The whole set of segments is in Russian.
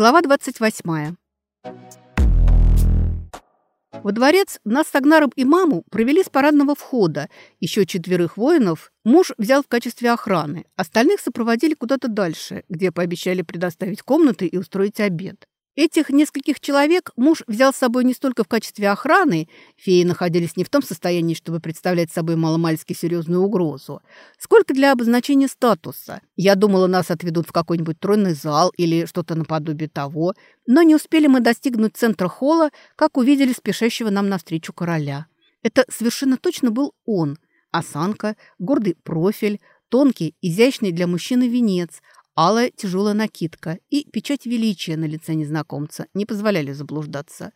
Глава 28. Во дворец нас с Агнаром и маму провели с парадного входа. Еще четверых воинов муж взял в качестве охраны. Остальных сопроводили куда-то дальше, где пообещали предоставить комнаты и устроить обед. Этих нескольких человек муж взял с собой не столько в качестве охраны, феи находились не в том состоянии, чтобы представлять собой маломальски серьезную угрозу, сколько для обозначения статуса. Я думала, нас отведут в какой-нибудь тронный зал или что-то наподобие того, но не успели мы достигнуть центра холла, как увидели спешащего нам навстречу короля. Это совершенно точно был он. Осанка, гордый профиль, тонкий, изящный для мужчины венец – Алая тяжелая накидка и печать величия на лице незнакомца не позволяли заблуждаться.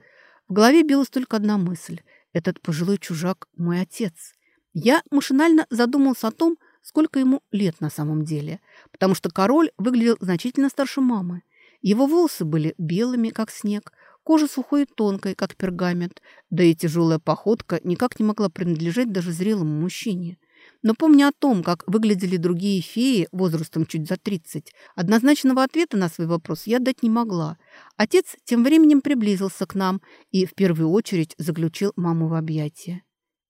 В голове билась только одна мысль. Этот пожилой чужак – мой отец. Я машинально задумался о том, сколько ему лет на самом деле, потому что король выглядел значительно старше мамы. Его волосы были белыми, как снег, кожа сухой и тонкой, как пергамент, да и тяжелая походка никак не могла принадлежать даже зрелому мужчине. Но помня о том, как выглядели другие феи возрастом чуть за 30, однозначного ответа на свой вопрос я дать не могла. Отец тем временем приблизился к нам и в первую очередь заключил маму в объятия.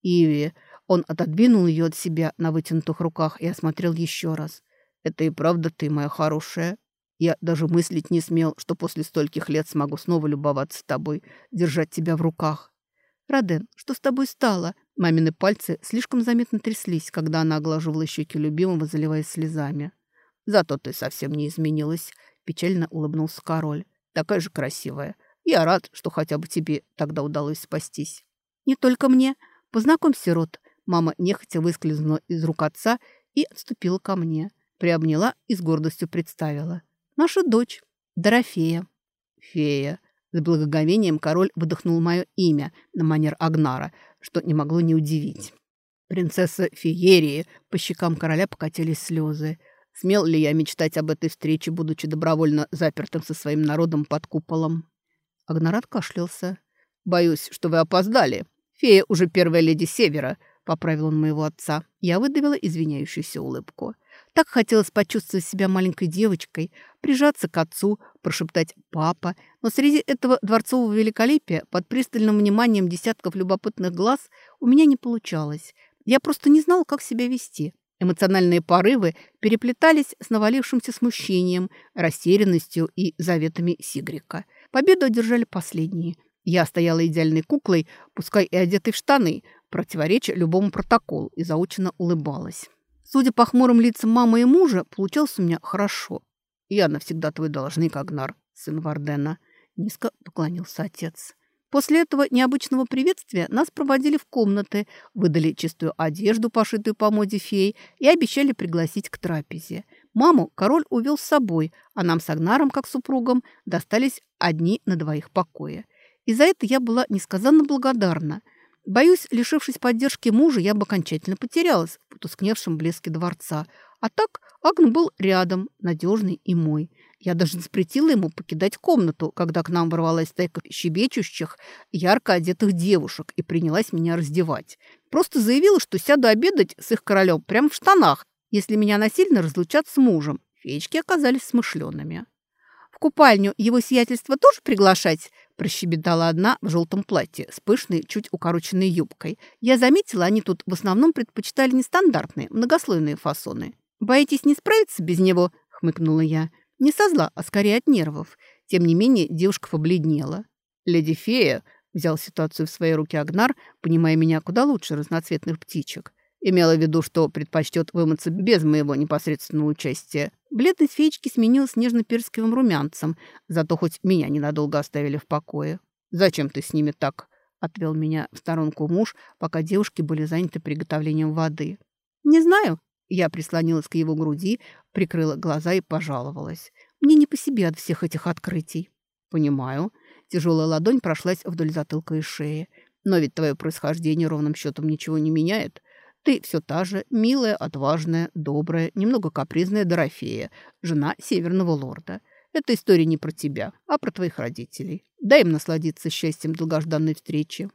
«Иви!» Он отодвинул ее от себя на вытянутых руках и осмотрел еще раз. «Это и правда ты, моя хорошая. Я даже мыслить не смел, что после стольких лет смогу снова любоваться тобой, держать тебя в руках. «Роден, что с тобой стало?» Мамины пальцы слишком заметно тряслись, когда она оглаживала щеки любимого, заливаясь слезами. «Зато ты совсем не изменилась», — печально улыбнулся король. «Такая же красивая. Я рад, что хотя бы тебе тогда удалось спастись». «Не только мне. Познакомься, Рот». Мама нехотя выскользнула из рук отца и отступила ко мне. Приобняла и с гордостью представила. «Наша дочь, Дорофея». «Фея», с благоговением король выдохнул мое имя на манер Агнара, что не могло не удивить. Принцесса Фиерии, по щекам короля покатились слезы. Смел ли я мечтать об этой встрече, будучи добровольно запертым со своим народом под куполом? Агнар откашлялся. «Боюсь, что вы опоздали. Фея уже первая леди Севера», — поправил он моего отца. Я выдавила извиняющуюся улыбку. Так хотелось почувствовать себя маленькой девочкой, прижаться к отцу, прошептать «папа», но среди этого дворцового великолепия под пристальным вниманием десятков любопытных глаз у меня не получалось. Я просто не знала, как себя вести. Эмоциональные порывы переплетались с навалившимся смущением, растерянностью и заветами Сигрика. Победу одержали последние. Я стояла идеальной куклой, пускай и одетой в штаны, противореча любому протоколу, и заученно улыбалась. Судя по хмурым лицам мамы и мужа, получалось у меня хорошо. «Я навсегда твой должник, Агнар, сын Вардена», — низко поклонился отец. После этого необычного приветствия нас проводили в комнаты, выдали чистую одежду, пошитую по моде феи, и обещали пригласить к трапезе. Маму король увел с собой, а нам с Агнаром, как супругам, достались одни на двоих покоя. И за это я была несказанно благодарна — Боюсь, лишившись поддержки мужа, я бы окончательно потерялась потускневшем блеске дворца. А так Агн был рядом, надежный и мой. Я даже запретила ему покидать комнату, когда к нам ворвалась стайка щебечущих, ярко одетых девушек и принялась меня раздевать. Просто заявила, что сяду обедать с их королем прямо в штанах, если меня насильно разлучат с мужем. Феечки оказались смышленными. «В купальню его сиятельство тоже приглашать?» Прощебетала одна в желтом платье с пышной, чуть укороченной юбкой. Я заметила, они тут в основном предпочитали нестандартные, многослойные фасоны. «Боитесь не справиться без него?» — хмыкнула я. Не со зла, а скорее от нервов. Тем не менее, девушка побледнела. «Леди Фея», — взял ситуацию в свои руки Агнар, понимая меня куда лучше разноцветных птичек. Имела в виду, что предпочтет вымыться без моего непосредственного участия. Бледность феечки сменилась нежно-персковым румянцем, зато хоть меня ненадолго оставили в покое. «Зачем ты с ними так?» — отвел меня в сторонку муж, пока девушки были заняты приготовлением воды. «Не знаю». Я прислонилась к его груди, прикрыла глаза и пожаловалась. «Мне не по себе от всех этих открытий». «Понимаю». Тяжелая ладонь прошлась вдоль затылка и шеи. «Но ведь твое происхождение ровным счетом ничего не меняет. Ты все та же милая, отважная, добрая, немного капризная Дорофея, жена северного лорда. Эта история не про тебя, а про твоих родителей. Дай им насладиться счастьем долгожданной встречи.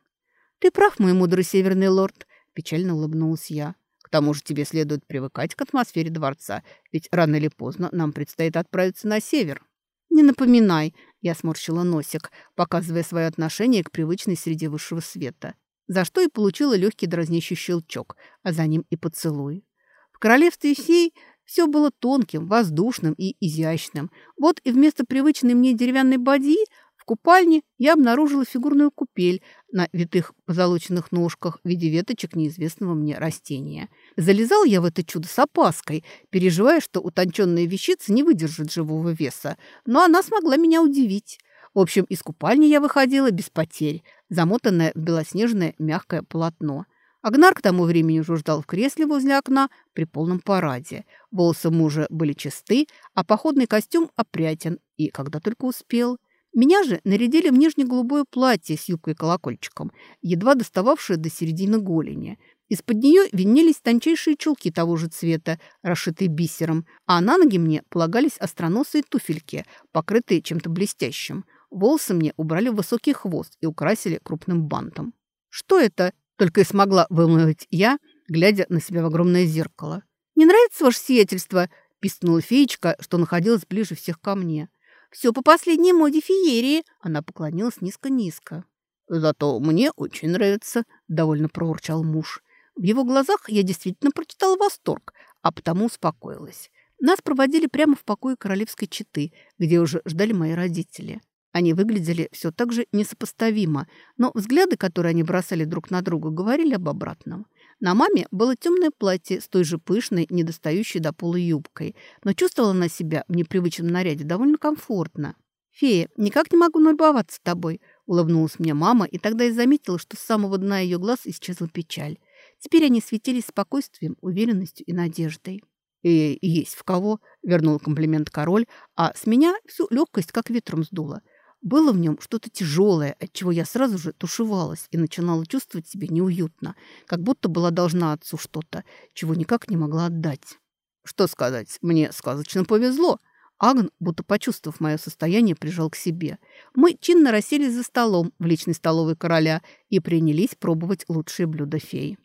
Ты прав, мой мудрый северный лорд, печально улыбнулась я. К тому же тебе следует привыкать к атмосфере дворца, ведь рано или поздно нам предстоит отправиться на север. Не напоминай, Я сморщила носик, показывая свое отношение к привычной среде высшего света, за что и получила легкий дразнящий щелчок, а за ним и поцелуй. В королевстве фей все было тонким, воздушным и изящным. Вот и вместо привычной мне деревянной бадьи в купальне я обнаружила фигурную купель на витых позолоченных ножках в виде веточек неизвестного мне растения. Залезал я в это чудо с опаской, переживая, что утонченная вещица не выдержит живого веса, но она смогла меня удивить. В общем, из купальни я выходила без потерь, замотанная в белоснежное мягкое полотно. Агнар к тому времени уже ждал в кресле возле окна при полном параде. Волосы мужа были чисты, а походный костюм опрятен и когда только успел. Меня же нарядили в нижне-голубое платье с юбкой-колокольчиком, едва достававшее до середины голени. Из-под нее винелись тончайшие чулки того же цвета, расшитые бисером, а на ноги мне полагались остроносые туфельки, покрытые чем-то блестящим. Волосы мне убрали в высокий хвост и украсили крупным бантом. «Что это?» – только и смогла вымолвить я, глядя на себя в огромное зеркало. «Не нравится ваше сиятельство?» – пискнула феечка, что находилась ближе всех ко мне. «Все по последней моде феерии!» – она поклонилась низко-низко. «Зато мне очень нравится», – довольно проурчал муж. В его глазах я действительно прочитала восторг, а потому успокоилась. Нас проводили прямо в покое королевской четы, где уже ждали мои родители. Они выглядели все так же несопоставимо, но взгляды, которые они бросали друг на друга, говорили об обратном. На маме было темное платье с той же пышной, недостающей до пола юбкой, но чувствовала она себя в непривычном наряде довольно комфортно. «Фея, никак не могу налюбоваться тобой», — улыбнулась мне мама, и тогда я заметила, что с самого дна ее глаз исчезла печаль. Теперь они светились спокойствием, уверенностью и надеждой. «И есть в кого», — вернул комплимент король, а с меня всю легкость как ветром сдуло. Было в нем что-то тяжелое, от чего я сразу же тушевалась и начинала чувствовать себя неуютно, как будто была должна отцу что-то, чего никак не могла отдать. Что сказать, мне сказочно повезло. Агн, будто почувствовав мое состояние, прижал к себе. Мы чинно расселись за столом в личной столовой короля и принялись пробовать лучшие блюда феи.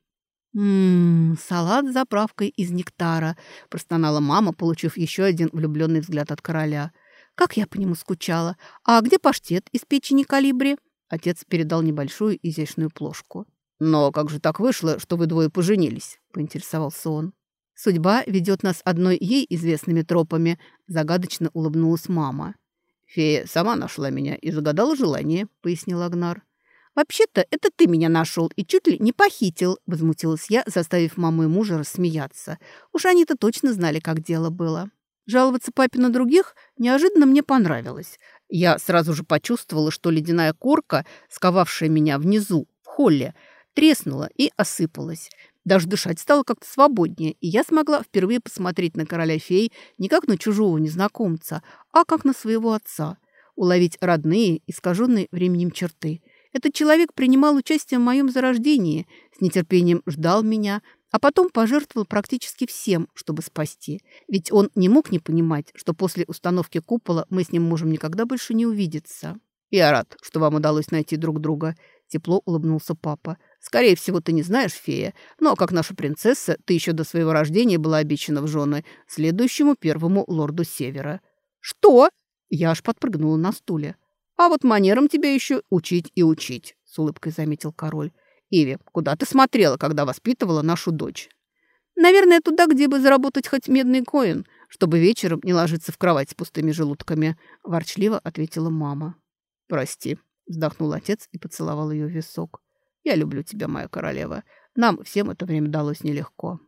«Ммм, салат с заправкой из нектара», – простонала мама, получив еще один влюбленный взгляд от короля – как я по нему скучала. А где паштет из печени калибри?» Отец передал небольшую изящную плошку. «Но как же так вышло, что вы двое поженились?» – поинтересовался он. «Судьба ведет нас одной ей известными тропами», – загадочно улыбнулась мама. «Фея сама нашла меня и загадала желание», – пояснил Агнар. «Вообще-то это ты меня нашел и чуть ли не похитил», – возмутилась я, заставив маму и мужа рассмеяться. Уж они-то точно знали, как дело было. Жаловаться папе на других неожиданно мне понравилось. Я сразу же почувствовала, что ледяная корка, сковавшая меня внизу, в холле, треснула и осыпалась. Даже дышать стало как-то свободнее, и я смогла впервые посмотреть на короля фей не как на чужого незнакомца, а как на своего отца, уловить родные, искаженные временем черты. Этот человек принимал участие в моем зарождении, с нетерпением ждал меня, а потом пожертвовал практически всем, чтобы спасти. Ведь он не мог не понимать, что после установки купола мы с ним можем никогда больше не увидеться. «Я рад, что вам удалось найти друг друга», — тепло улыбнулся папа. «Скорее всего, ты не знаешь, фея, но, как наша принцесса, ты еще до своего рождения была обещана в жены следующему первому лорду Севера». «Что?» Я аж подпрыгнула на стуле. «А вот манерам тебя еще учить и учить», — с улыбкой заметил король. Иви, куда ты смотрела, когда воспитывала нашу дочь?» «Наверное, туда, где бы заработать хоть медный коин, чтобы вечером не ложиться в кровать с пустыми желудками», – ворчливо ответила мама. «Прости», – вздохнул отец и поцеловал ее в висок. «Я люблю тебя, моя королева. Нам всем это время далось нелегко».